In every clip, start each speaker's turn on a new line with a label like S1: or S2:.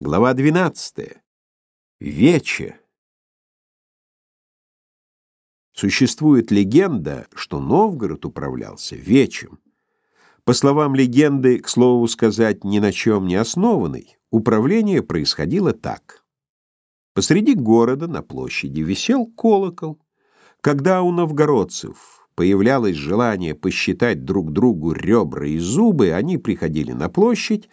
S1: Глава 12. Вече. Существует легенда, что Новгород управлялся вечем. По словам легенды, к слову сказать, ни на чем не основанной, управление происходило так. Посреди города на площади висел колокол. Когда у новгородцев появлялось желание посчитать друг другу ребра и зубы, они приходили на площадь,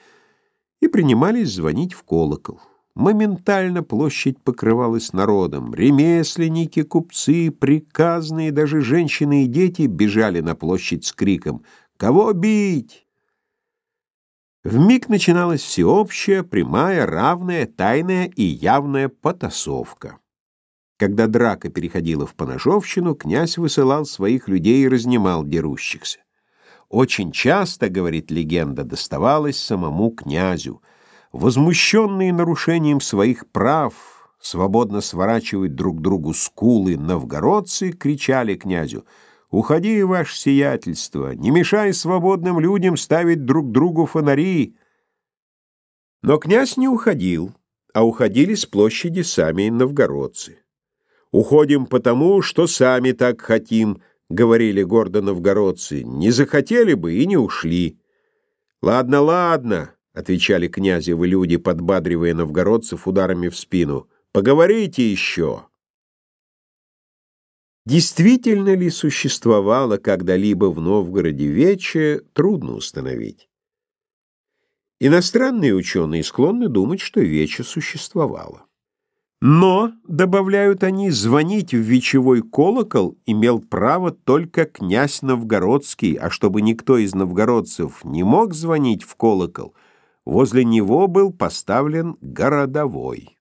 S1: и принимались звонить в колокол. Моментально площадь покрывалась народом. Ремесленники, купцы, приказные, даже женщины и дети бежали на площадь с криком «Кого бить?». Вмиг начиналась всеобщая, прямая, равная, тайная и явная потасовка. Когда драка переходила в поножовщину, князь высылал своих людей и разнимал дерущихся очень часто, говорит легенда, доставалось самому князю. Возмущенные нарушением своих прав, свободно сворачивать друг другу скулы новгородцы, кричали князю «Уходи, ваше сиятельство, не мешай свободным людям ставить друг другу фонари». Но князь не уходил, а уходили с площади сами новгородцы. «Уходим потому, что сами так хотим», — говорили гордо новгородцы, — не захотели бы и не ушли. «Ладно, ладно», — отвечали князевы люди, подбадривая новгородцев ударами в спину, — «поговорите еще». Действительно ли существовало когда-либо в Новгороде Вече, трудно установить. Иностранные ученые склонны думать, что Вече существовало. Но, добавляют они, звонить в вечевой колокол имел право только князь Новгородский, а чтобы никто из новгородцев не мог звонить в колокол, возле него был поставлен городовой.